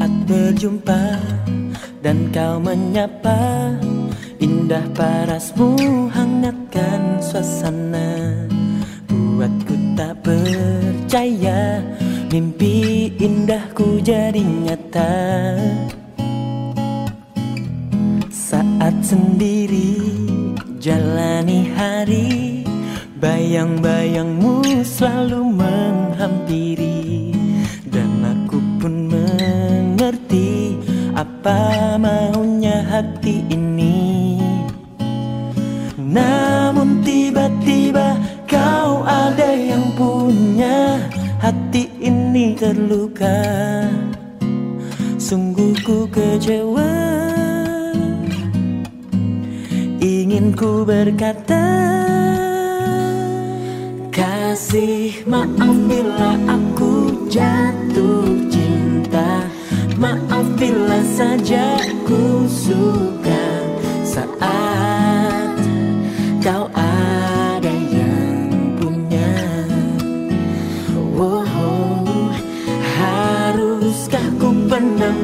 Saat berjumpa dan kau menyapa. Indah parasmu hangatkan suasana. Buatku tak percaya Mimpi indahku jadi nyata. Saat sendiri jalani hari Bayang-bayangmu selalu menghampiri Apa maunya hati ini? Namun tiba-tiba kau ada yang punya. Hati ini terluka. Sungguh ku kecewa. Ingin ku berkata Kasih maaf bila aku jatuh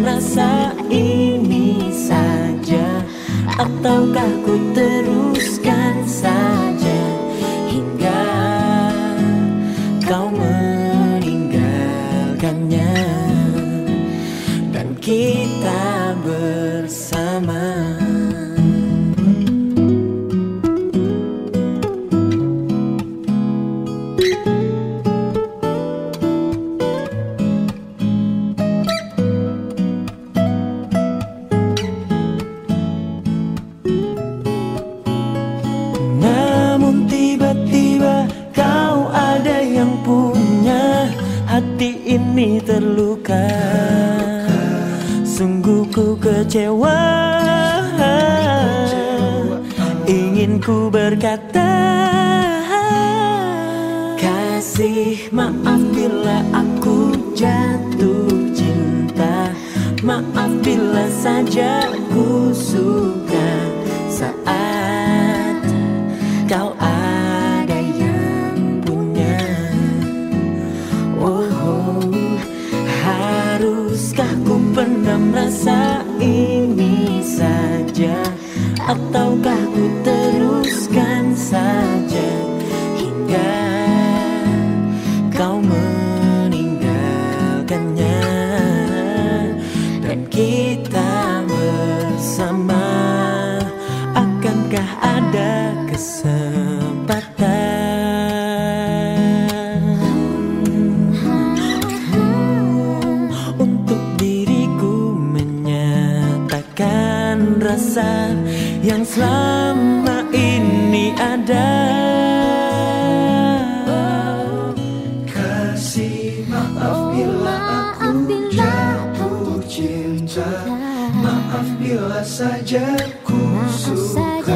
rasa ini saja? Ataukah ku teruskan saja Hingga kau meninggalkannya? Dan kita bersama ini terluka. Sungguh ku kecewa. Ingin ku berkata Kasih maaf bila aku jatuh cinta. Maaf bila saja ku suka haruskah ku pendam rasa ini saja? Ataukah ku teruskan saja? Hingga kau meninggalkannya Dan kita bersama Yang selama ini ada. Kasih maaf bila aku jatuh cinta. Maaf bila saja ku suka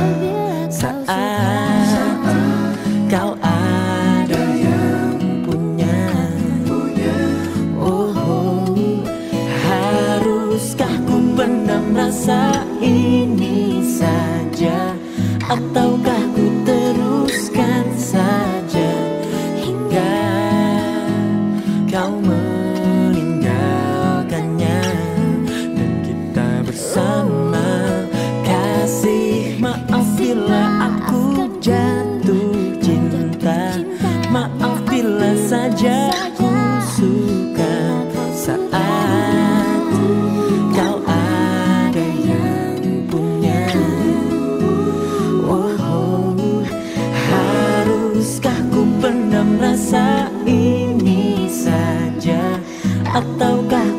Ataukah ku